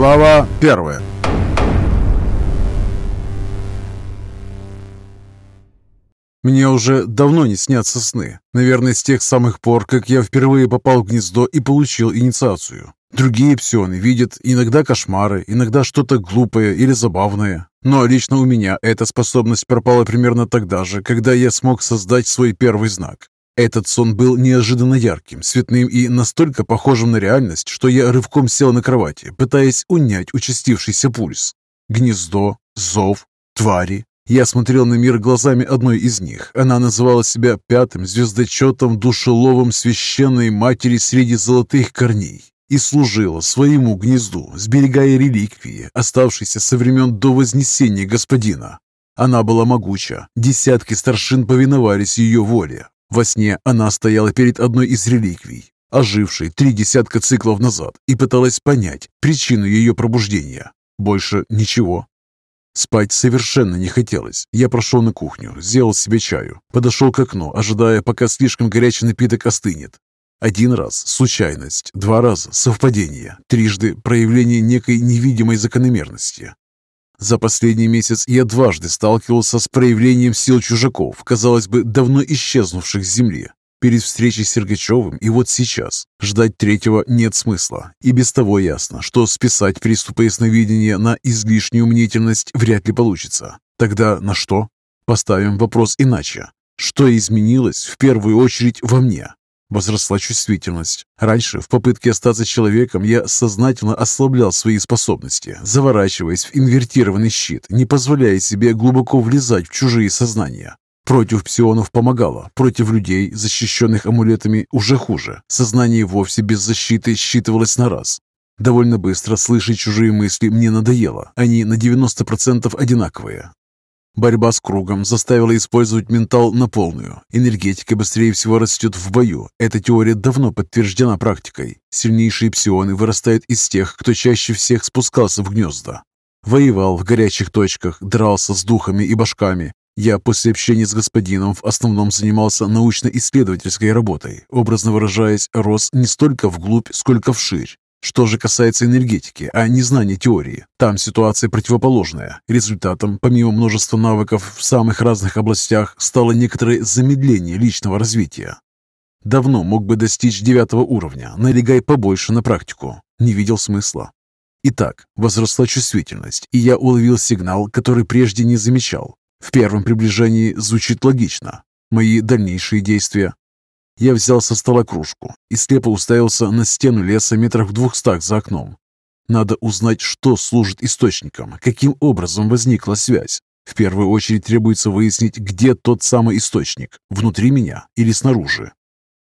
Глава первая. Мне уже давно не снятся сны. Наверное, с тех самых пор, как я впервые попал в гнездо и получил инициацию. Другие псионы видят иногда кошмары, иногда что-то глупое или забавное. Но лично у меня эта способность пропала примерно тогда же, когда я смог создать свой первый знак. Этот сон был неожиданно ярким, цветным и настолько похожим на реальность, что я рывком сел на кровати, пытаясь унять участившийся пульс. Гнездо, зов, твари. Я смотрел на мир глазами одной из них. Она называла себя пятым звездочетом душеловым священной матери среди золотых корней и служила своему гнезду, сберегая реликвии, оставшиеся со времен до Вознесения Господина. Она была могуча, десятки старшин повиновались ее воле, во сне она стояла перед одной из реликвий, ожившей три десятка циклов назад, и пыталась понять причину ее пробуждения. Больше ничего. Спать совершенно не хотелось. Я прошел на кухню, сделал себе чаю, подошел к окну, ожидая, пока слишком горячий напиток остынет. Один раз – случайность, два раза – совпадение, трижды – проявление некой невидимой закономерности. За последний месяц я дважды сталкивался с проявлением сил чужаков, казалось бы, давно исчезнувших с земли. Перед встречей с Сергачевым и вот сейчас. Ждать третьего нет смысла. И без того ясно, что списать приступы ясновидения на излишнюю мнительность вряд ли получится. Тогда на что? Поставим вопрос иначе. Что изменилось в первую очередь во мне? Возросла чувствительность. Раньше, в попытке остаться человеком, я сознательно ослаблял свои способности, заворачиваясь в инвертированный щит, не позволяя себе глубоко влезать в чужие сознания. Против псионов помогало, против людей, защищенных амулетами, уже хуже. Сознание вовсе без защиты считывалось на раз. Довольно быстро слышать чужие мысли мне надоело. Они на 90% одинаковые. Борьба с кругом заставила использовать ментал на полную. Энергетика быстрее всего растет в бою. Эта теория давно подтверждена практикой. Сильнейшие псионы вырастают из тех, кто чаще всех спускался в гнезда. Воевал в горячих точках, дрался с духами и башками. Я после общения с господином в основном занимался научно-исследовательской работой. Образно выражаясь, рос не столько вглубь, сколько вширь. Что же касается энергетики, а не знания теории, там ситуация противоположная. Результатом, помимо множества навыков в самых разных областях, стало некоторое замедление личного развития. Давно мог бы достичь девятого уровня, налегай побольше на практику. Не видел смысла. Итак, возросла чувствительность, и я уловил сигнал, который прежде не замечал. В первом приближении звучит логично. Мои дальнейшие действия я взял со стола кружку и слепо уставился на стену леса метров в двухстах за окном. Надо узнать, что служит источником, каким образом возникла связь. В первую очередь требуется выяснить, где тот самый источник, внутри меня или снаружи.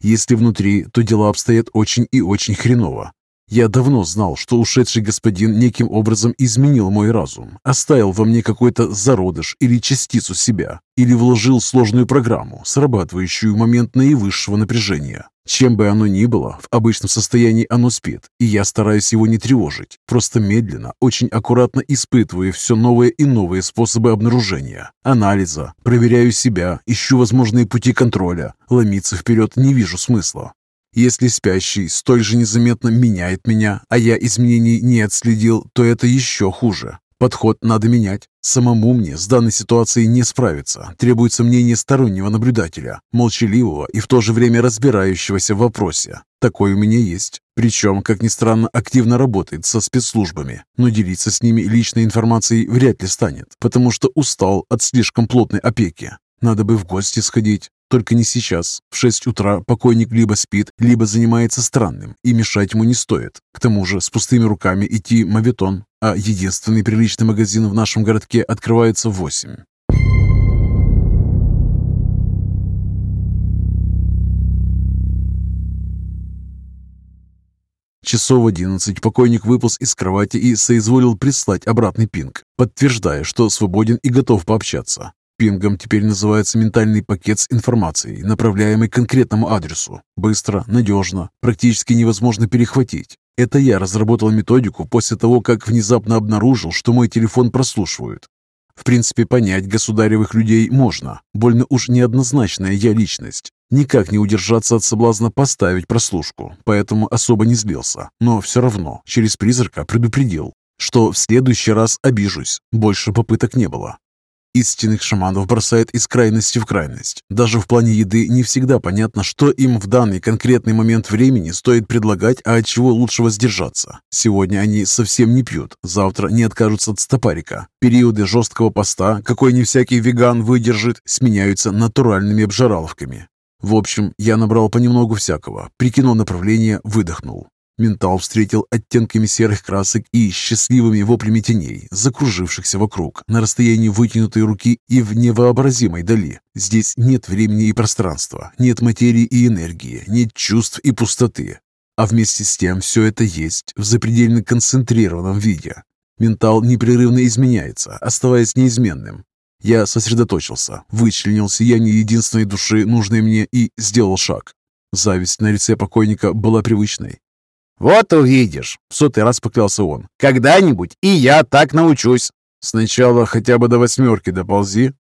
Если внутри, то дела обстоят очень и очень хреново. Я давно знал, что ушедший господин неким образом изменил мой разум, оставил во мне какой-то зародыш или частицу себя, или вложил сложную программу, срабатывающую в момент наивысшего напряжения. Чем бы оно ни было, в обычном состоянии оно спит, и я стараюсь его не тревожить, просто медленно, очень аккуратно испытывая все новые и новые способы обнаружения, анализа, проверяю себя, ищу возможные пути контроля, ломиться вперед не вижу смысла. Если спящий столь же незаметно меняет меня, а я изменений не отследил, то это еще хуже. Подход надо менять. Самому мне с данной ситуацией не справиться. Требуется мнение стороннего наблюдателя, молчаливого и в то же время разбирающегося в вопросе. Такой у меня есть. Причем, как ни странно, активно работает со спецслужбами. Но делиться с ними личной информацией вряд ли станет, потому что устал от слишком плотной опеки. Надо бы в гости сходить, только не сейчас. В шесть утра покойник либо спит, либо занимается странным, и мешать ему не стоит. К тому же с пустыми руками идти мавитон, а единственный приличный магазин в нашем городке открывается в восемь. Часов в одиннадцать покойник выполз из кровати и соизволил прислать обратный пинг, подтверждая, что свободен и готов пообщаться. Пингом теперь называется ментальный пакет с информацией, направляемый к конкретному адресу. Быстро, надежно, практически невозможно перехватить. Это я разработал методику после того, как внезапно обнаружил, что мой телефон прослушивают. В принципе, понять государевых людей можно. Больно уж неоднозначная я личность. Никак не удержаться от соблазна поставить прослушку, поэтому особо не злился. Но все равно через призрака предупредил. что в следующий раз обижусь. Больше попыток не было. Истинных шаманов бросает из крайности в крайность. Даже в плане еды не всегда понятно, что им в данный конкретный момент времени стоит предлагать, а от чего лучше воздержаться. Сегодня они совсем не пьют, завтра не откажутся от стопарика. Периоды жесткого поста, какой не всякий веган выдержит, сменяются натуральными обжираловками. В общем, я набрал понемногу всякого, прикинул направление, выдохнул. Ментал встретил оттенками серых красок и счастливыми воплями теней, закружившихся вокруг, на расстоянии вытянутой руки и в невообразимой дали. Здесь нет времени и пространства, нет материи и энергии, нет чувств и пустоты. А вместе с тем все это есть в запредельно концентрированном виде. Ментал непрерывно изменяется, оставаясь неизменным. Я сосредоточился, вычленил сияние единственной души, нужной мне, и сделал шаг. Зависть на лице покойника была привычной. «Вот увидишь», — в сотый раз поклялся он. «Когда-нибудь и я так научусь». «Сначала хотя бы до восьмерки доползи».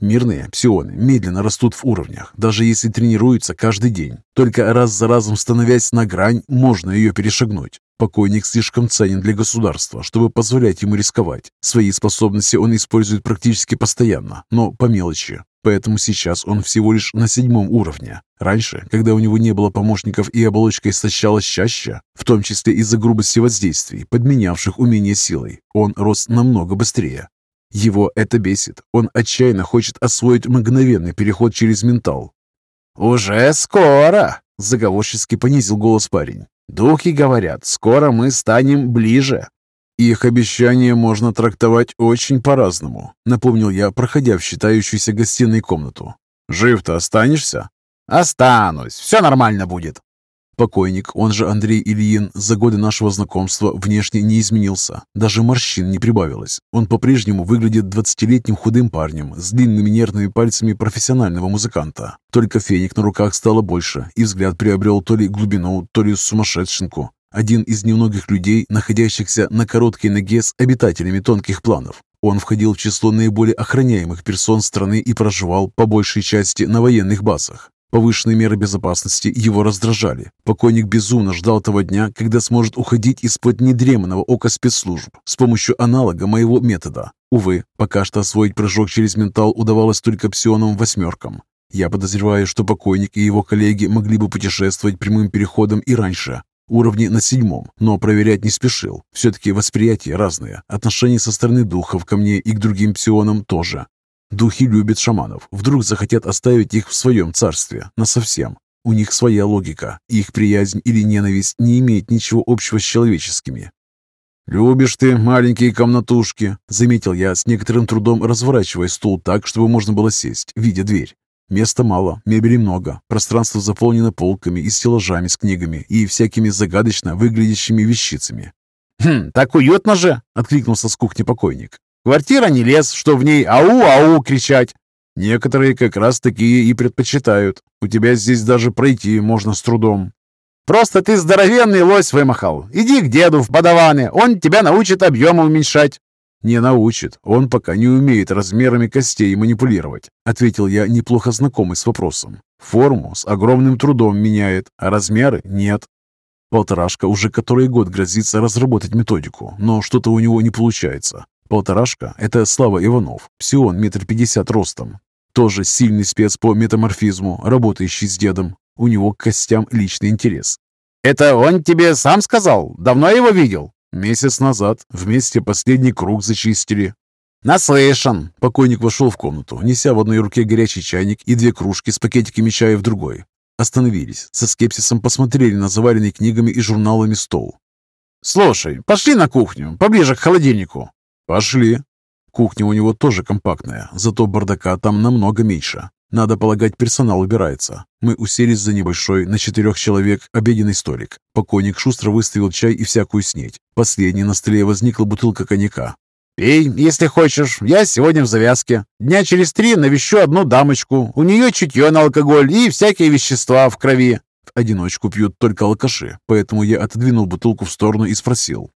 Мирные псионы медленно растут в уровнях, даже если тренируются каждый день. Только раз за разом становясь на грань, можно ее перешагнуть. Покойник слишком ценен для государства, чтобы позволять ему рисковать. Свои способности он использует практически постоянно, но по мелочи. Поэтому сейчас он всего лишь на седьмом уровне. Раньше, когда у него не было помощников и оболочка истощалась чаще, в том числе из-за грубости воздействий, подменявших умение силой, он рос намного быстрее. Его это бесит. Он отчаянно хочет освоить мгновенный переход через ментал. «Уже скоро!» – заговорчески понизил голос парень. «Духи говорят, скоро мы станем ближе». «Их обещания можно трактовать очень по-разному», — напомнил я, проходя в считающуюся гостиной комнату. «Жив-то останешься?» «Останусь. Все нормально будет». Покойник, он же Андрей Ильин, за годы нашего знакомства внешне не изменился. Даже морщин не прибавилось. Он по-прежнему выглядит двадцатилетним худым парнем с длинными нервными пальцами профессионального музыканта. Только феник на руках стало больше, и взгляд приобрел то ли глубину, то ли сумасшедшинку. Один из немногих людей, находящихся на короткой ноге с обитателями тонких планов. Он входил в число наиболее охраняемых персон страны и проживал, по большей части, на военных базах. Повышенные меры безопасности его раздражали. Покойник безумно ждал того дня, когда сможет уходить из-под недреманного ока спецслужб с помощью аналога моего метода. Увы, пока что освоить прыжок через ментал удавалось только псионам восьмеркам. Я подозреваю, что покойник и его коллеги могли бы путешествовать прямым переходом и раньше, Уровни на седьмом, но проверять не спешил. Все-таки восприятия разные. Отношение со стороны духов ко мне и к другим псионам тоже. Духи любят шаманов. Вдруг захотят оставить их в своем царстве. Насовсем. У них своя логика. Их приязнь или ненависть не имеет ничего общего с человеческими. «Любишь ты маленькие комнатушки», — заметил я с некоторым трудом, разворачивая стул так, чтобы можно было сесть, видя дверь. Места мало, мебели много, пространство заполнено полками и стеллажами с книгами и всякими загадочно выглядящими вещицами. «Хм, так уютно же!» — откликнулся с кухни покойник. «Квартира не лес, что в ней ау-ау кричать!» «Некоторые как раз такие и предпочитают. У тебя здесь даже пройти можно с трудом». «Просто ты здоровенный лось вымахал. Иди к деду в подаваны, он тебя научит объемы уменьшать». «Не научит. Он пока не умеет размерами костей манипулировать», ответил я, неплохо знакомый с вопросом. «Форму с огромным трудом меняет, а размеры нет». Полторашка уже который год грозится разработать методику, но что-то у него не получается. Полторашка – это Слава Иванов, псион метр пятьдесят ростом. Тоже сильный спец по метаморфизму, работающий с дедом. У него к костям личный интерес. «Это он тебе сам сказал? Давно его видел?» Месяц назад вместе последний круг зачистили. «Наслышан!» Покойник вошел в комнату, неся в одной руке горячий чайник и две кружки с пакетиками чая в другой. Остановились, со скепсисом посмотрели на заваленный книгами и журналами стол. «Слушай, пошли на кухню, поближе к холодильнику». «Пошли». Кухня у него тоже компактная, зато бардака там намного меньше. Надо полагать, персонал убирается. Мы уселись за небольшой, на четырех человек, обеденный столик. Покойник шустро выставил чай и всякую снеть. Последней на столе возникла бутылка коньяка. «Пей, если хочешь. Я сегодня в завязке. Дня через три навещу одну дамочку. У нее чутье на алкоголь и всякие вещества в крови». В одиночку пьют только алкаши, поэтому я отодвинул бутылку в сторону и спросил.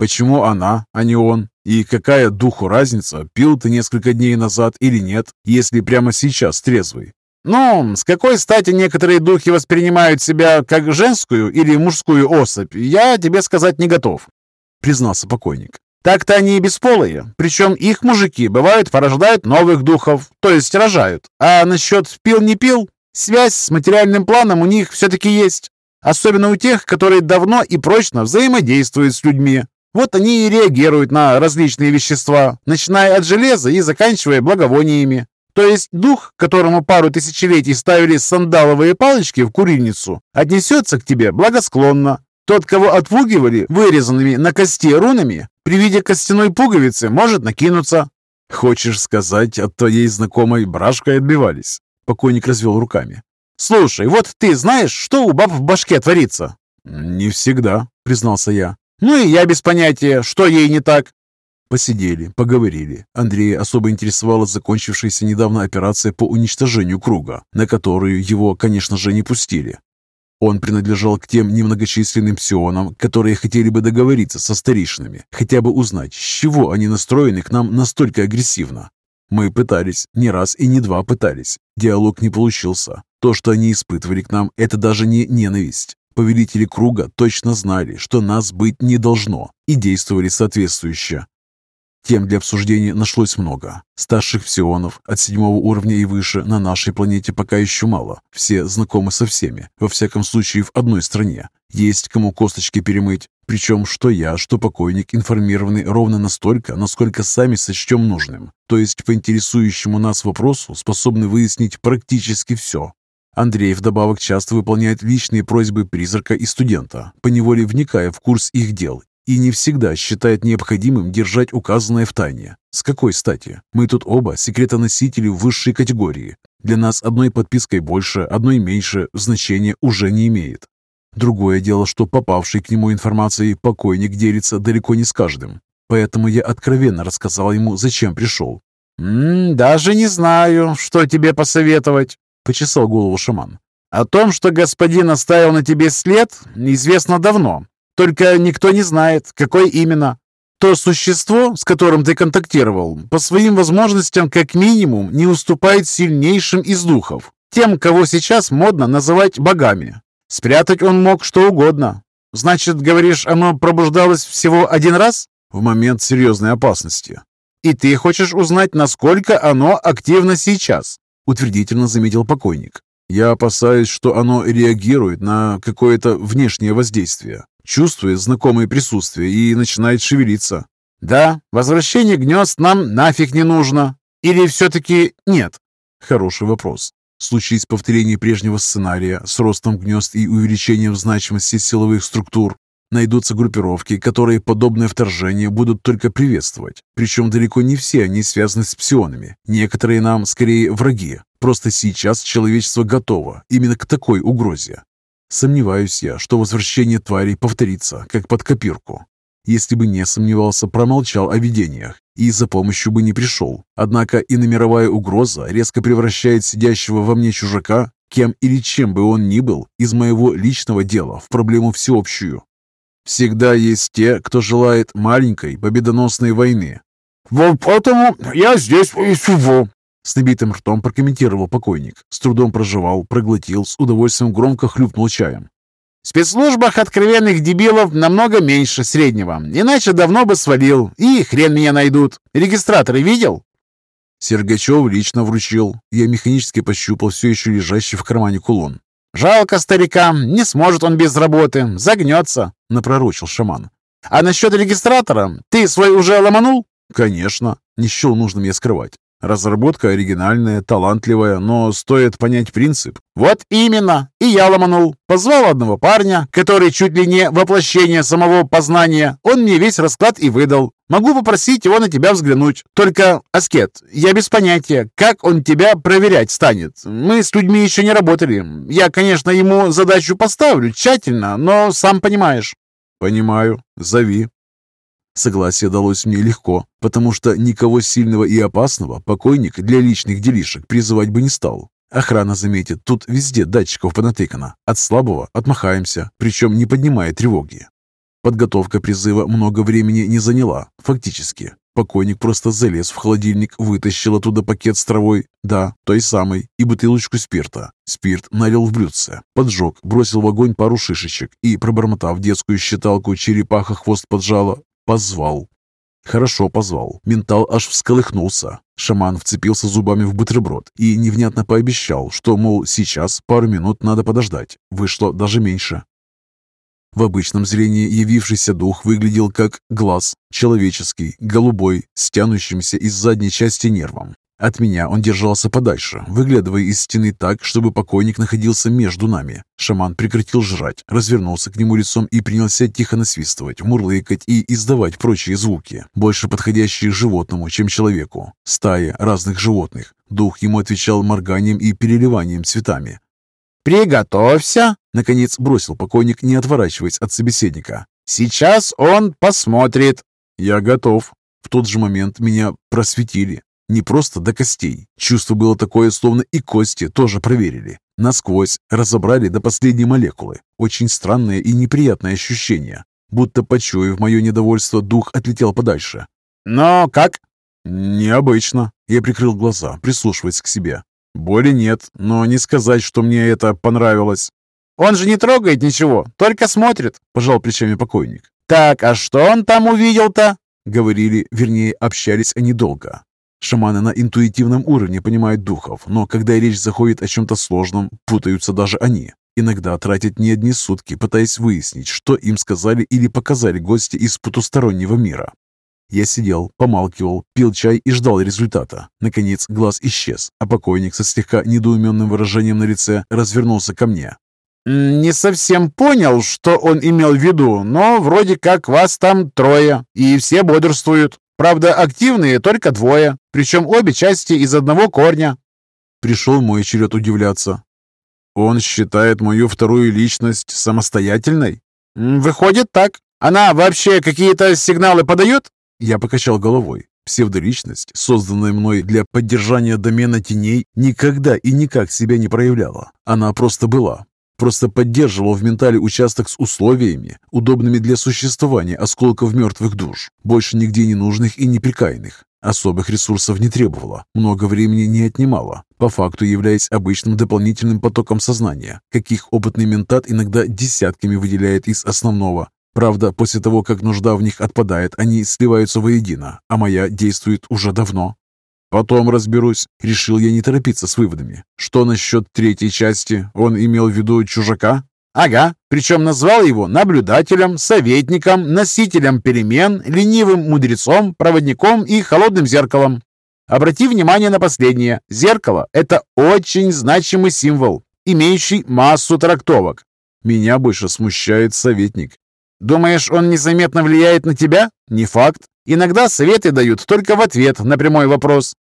Почему она, а не он? И какая духу разница, пил ты несколько дней назад или нет, если прямо сейчас трезвый? «Ну, с какой стати некоторые духи воспринимают себя как женскую или мужскую особь, я тебе сказать не готов», — признался покойник. Так-то они и бесполые, причем их мужики, бывают, порождают новых духов, то есть рожают. А насчет пил-не пил, связь с материальным планом у них все-таки есть. Особенно у тех, которые давно и прочно взаимодействуют с людьми. Вот они и реагируют на различные вещества, начиная от железа и заканчивая благовониями. То есть дух, которому пару тысячелетий ставили сандаловые палочки в курильницу, отнесется к тебе благосклонно. Тот, кого отпугивали вырезанными на кости рунами, при виде костяной пуговицы может накинуться. Хочешь сказать, от твоей знакомой брашкой отбивались? Покойник развел руками. Слушай, вот ты знаешь, что у баб в башке творится? Не всегда, признался я. Ну и я без понятия, что ей не так. Посидели, поговорили. Андрея особо интересовала закончившаяся недавно операция по уничтожению круга, на которую его, конечно же, не пустили. Он принадлежал к тем немногочисленным псионам, которые хотели бы договориться со старейшинами, хотя бы узнать, с чего они настроены к нам настолько агрессивно. Мы пытались, не раз и не два пытались. Диалог не получился. То, что они испытывали к нам, это даже не ненависть. Повелители круга точно знали, что нас быть не должно, и действовали соответствующе. Тем для обсуждения нашлось много. Старших псионов от седьмого уровня и выше на нашей планете пока еще мало. Все знакомы со всеми, во всяком случае в одной стране. Есть кому косточки перемыть. Причем что я, что покойник информированы ровно настолько, насколько сами сочтем нужным. То есть по интересующему нас вопросу способны выяснить практически все. Андрей вдобавок часто выполняет личные просьбы призрака и студента, поневоле вникая в курс их дел и не всегда считает необходимым держать указанное в тайне. С какой стати? Мы тут оба секретоносители высшей категории. Для нас одной подпиской больше, одной меньше значения уже не имеет. Другое дело, что попавший к нему информацией покойник делится далеко не с каждым. Поэтому я откровенно рассказал ему, зачем пришел. «М -м, «Даже не знаю, что тебе посоветовать», — почесал голову шаман. «О том, что господин оставил на тебе след, известно давно. Только никто не знает, какой именно. То существо, с которым ты контактировал, по своим возможностям как минимум не уступает сильнейшим из духов, тем, кого сейчас модно называть богами. Спрятать он мог что угодно. Значит, говоришь, оно пробуждалось всего один раз? В момент серьезной опасности. И ты хочешь узнать, насколько оно активно сейчас? Утвердительно заметил покойник. Я опасаюсь, что оно реагирует на какое-то внешнее воздействие чувствует знакомое присутствие и начинает шевелиться. «Да, возвращение гнезд нам нафиг не нужно. Или все-таки нет?» Хороший вопрос. Случись повторение прежнего сценария с ростом гнезд и увеличением значимости силовых структур, найдутся группировки, которые подобное вторжение будут только приветствовать. Причем далеко не все они связаны с псионами. Некоторые нам скорее враги. Просто сейчас человечество готово именно к такой угрозе. Сомневаюсь я, что возвращение тварей повторится, как под копирку. Если бы не сомневался, промолчал о видениях и за помощью бы не пришел. Однако и мировая угроза резко превращает сидящего во мне чужака, кем или чем бы он ни был, из моего личного дела в проблему всеобщую. Всегда есть те, кто желает маленькой победоносной войны. «Вот поэтому я здесь и сижу», с набитым ртом прокомментировал покойник. С трудом проживал, проглотил, с удовольствием громко хлюпнул чаем. В спецслужбах откровенных дебилов намного меньше среднего. Иначе давно бы свалил. И хрен меня найдут. Регистраторы видел? Сергачев лично вручил. Я механически пощупал все еще лежащий в кармане кулон. «Жалко старика. Не сможет он без работы. Загнется», — напророчил шаман. «А насчет регистратора? Ты свой уже ломанул?» «Конечно. Не счел нужным я скрывать. Разработка оригинальная, талантливая, но стоит понять принцип. Вот именно. И я ломанул. Позвал одного парня, который чуть ли не воплощение самого познания. Он мне весь расклад и выдал. Могу попросить его на тебя взглянуть. Только, Аскет, я без понятия, как он тебя проверять станет. Мы с людьми еще не работали. Я, конечно, ему задачу поставлю тщательно, но сам понимаешь. Понимаю. Зови. Согласие далось мне легко, потому что никого сильного и опасного покойник для личных делишек призывать бы не стал. Охрана заметит, тут везде датчиков понатыкано. От слабого отмахаемся, причем не поднимая тревоги. Подготовка призыва много времени не заняла, фактически. Покойник просто залез в холодильник, вытащил оттуда пакет с травой, да, той самой, и бутылочку спирта. Спирт налил в блюдце, поджег, бросил в огонь пару шишечек и, пробормотав детскую считалку «черепаха хвост поджала», позвал. Хорошо позвал. Ментал аж всколыхнулся. Шаман вцепился зубами в бутерброд и невнятно пообещал, что, мол, сейчас пару минут надо подождать. Вышло даже меньше. В обычном зрении явившийся дух выглядел как глаз, человеческий, голубой, с тянущимся из задней части нервом. От меня он держался подальше, выглядывая из стены так, чтобы покойник находился между нами. Шаман прекратил жрать, развернулся к нему лицом и принялся тихо насвистывать, мурлыкать и издавать прочие звуки, больше подходящие животному, чем человеку. Стая разных животных. Дух ему отвечал морганием и переливанием цветами. «Приготовься!» — наконец бросил покойник, не отворачиваясь от собеседника. «Сейчас он посмотрит!» «Я готов!» В тот же момент меня просветили. Не просто до костей. Чувство было такое, словно и кости тоже проверили. Насквозь разобрали до последней молекулы. Очень странное и неприятное ощущение. Будто, почуяв мое недовольство, дух отлетел подальше. «Но как?» «Необычно». Я прикрыл глаза, прислушиваясь к себе. «Боли нет, но не сказать, что мне это понравилось». «Он же не трогает ничего, только смотрит», – пожал плечами покойник. «Так, а что он там увидел-то?» Говорили, вернее, общались они долго. Шаманы на интуитивном уровне понимают духов, но когда речь заходит о чем-то сложном, путаются даже они. Иногда тратят не одни сутки, пытаясь выяснить, что им сказали или показали гости из потустороннего мира. Я сидел, помалкивал, пил чай и ждал результата. Наконец глаз исчез, а покойник со слегка недоуменным выражением на лице развернулся ко мне. «Не совсем понял, что он имел в виду, но вроде как вас там трое, и все бодрствуют». Правда, активные только двое, причем обе части из одного корня. Пришел мой черед удивляться. Он считает мою вторую личность самостоятельной? Выходит так. Она вообще какие-то сигналы подает? Я покачал головой. Псевдоличность, созданная мной для поддержания домена теней, никогда и никак себя не проявляла. Она просто была, Просто поддерживал в ментале участок с условиями, удобными для существования осколков мертвых душ, больше нигде не нужных и неприкаянных. Особых ресурсов не требовало, много времени не отнимало, по факту являясь обычным дополнительным потоком сознания, каких опытный ментат иногда десятками выделяет из основного. Правда, после того, как нужда в них отпадает, они сливаются воедино, а моя действует уже давно. Потом разберусь. Решил я не торопиться с выводами. Что насчет третьей части? Он имел в виду чужака? Ага, причем назвал его наблюдателем, советником, носителем перемен, ленивым мудрецом, проводником и холодным зеркалом. Обрати внимание на последнее. Зеркало – это очень значимый символ, имеющий массу трактовок. Меня больше смущает советник. Думаешь, он незаметно влияет на тебя? Не факт. Иногда советы дают только в ответ на прямой вопрос.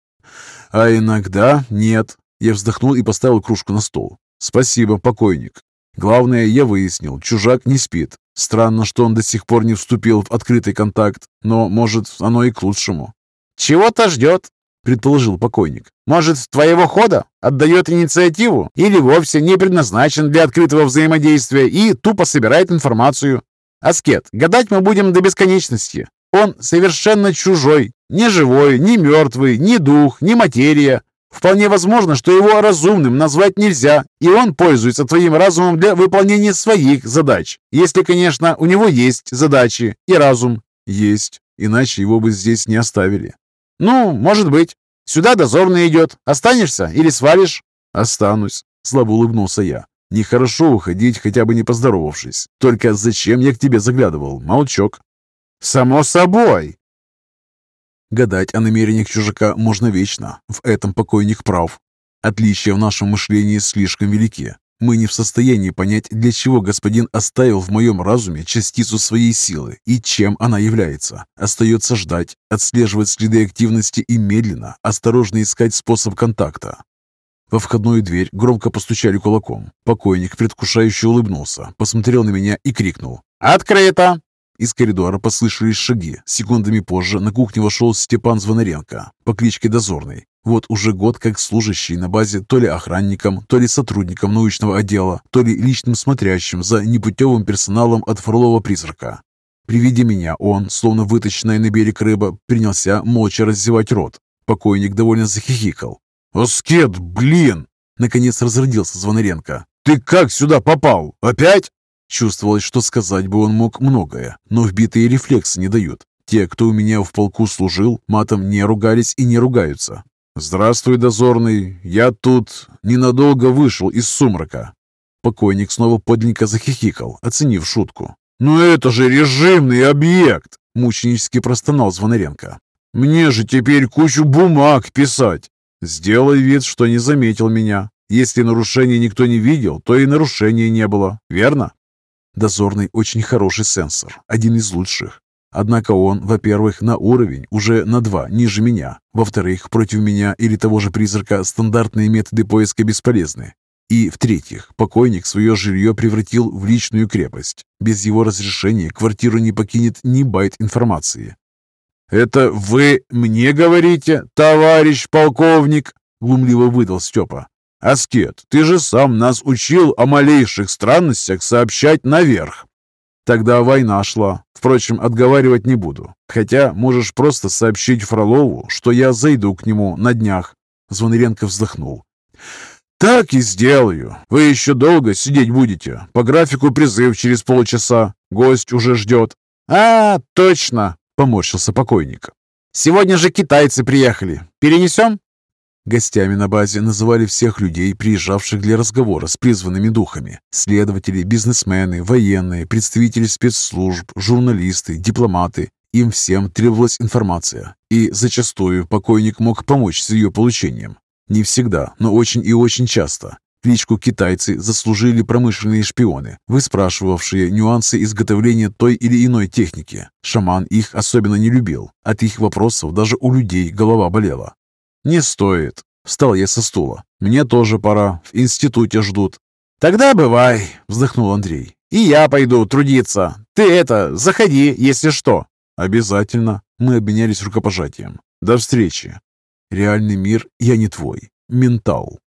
А иногда нет. Я вздохнул и поставил кружку на стол. Спасибо, покойник. Главное, я выяснил, чужак не спит. Странно, что он до сих пор не вступил в открытый контакт, но, может, оно и к лучшему. «Чего-то ждет», — предположил покойник. «Может, твоего хода? Отдает инициативу? Или вовсе не предназначен для открытого взаимодействия и тупо собирает информацию? Аскет, гадать мы будем до бесконечности. Он совершенно чужой, ни живой, ни мертвый, ни дух, ни материя. Вполне возможно, что его разумным назвать нельзя, и он пользуется твоим разумом для выполнения своих задач. Если, конечно, у него есть задачи и разум. Есть, иначе его бы здесь не оставили. Ну, может быть. Сюда дозорный идет. Останешься или свалишь? Останусь, слабо улыбнулся я. Нехорошо уходить, хотя бы не поздоровавшись. Только зачем я к тебе заглядывал? Молчок. Само собой. Гадать о намерениях чужака можно вечно. В этом покойник прав. Отличия в нашем мышлении слишком велики. Мы не в состоянии понять, для чего господин оставил в моем разуме частицу своей силы и чем она является. Остается ждать, отслеживать следы активности и медленно, осторожно искать способ контакта. Во входную дверь громко постучали кулаком. Покойник предвкушающе улыбнулся, посмотрел на меня и крикнул. «Открыто!» Из коридора послышались шаги. Секундами позже на кухню вошел Степан Звонаренко по кличке Дозорный. Вот уже год как служащий на базе то ли охранником, то ли сотрудником научного отдела, то ли личным смотрящим за непутевым персоналом от Фролова-призрака. При виде меня он, словно вытащенная на берег рыба, принялся молча раздевать рот. Покойник довольно захихикал. «Аскет, блин!» Наконец разродился Звонаренко. «Ты как сюда попал? Опять?» Чувствовалось, что сказать бы он мог многое, но вбитые рефлексы не дают. Те, кто у меня в полку служил, матом не ругались и не ругаются. «Здравствуй, дозорный. Я тут ненадолго вышел из сумрака». Покойник снова подлинно захихикал, оценив шутку. «Ну это же режимный объект!» – мученически простонал Звонаренко. «Мне же теперь кучу бумаг писать!» «Сделай вид, что не заметил меня. Если нарушения никто не видел, то и нарушения не было, верно?» Дозорный очень хороший сенсор, один из лучших. Однако он, во-первых, на уровень уже на два ниже меня. Во-вторых, против меня или того же призрака стандартные методы поиска бесполезны. И, в-третьих, покойник свое жилье превратил в личную крепость. Без его разрешения квартиру не покинет ни байт информации. «Это вы мне говорите, товарищ полковник?» — глумливо выдал Степа. «Аскет, ты же сам нас учил о малейших странностях сообщать наверх». Тогда война шла. Впрочем, отговаривать не буду. Хотя можешь просто сообщить Фролову, что я зайду к нему на днях. Звонаренко вздохнул. «Так и сделаю. Вы еще долго сидеть будете. По графику призыв через полчаса. Гость уже ждет». «А, точно!» — поморщился покойник. «Сегодня же китайцы приехали. Перенесем?» Гостями на базе называли всех людей, приезжавших для разговора с призванными духами. Следователи, бизнесмены, военные, представители спецслужб, журналисты, дипломаты. Им всем требовалась информация, и зачастую покойник мог помочь с ее получением. Не всегда, но очень и очень часто. Кличку «китайцы» заслужили промышленные шпионы, выспрашивавшие нюансы изготовления той или иной техники. Шаман их особенно не любил. От их вопросов даже у людей голова болела. «Не стоит». Встал я со стула. «Мне тоже пора. В институте ждут». «Тогда бывай», — вздохнул Андрей. «И я пойду трудиться. Ты это, заходи, если что». «Обязательно». Мы обменялись рукопожатием. «До встречи». «Реальный мир, я не твой. Ментал».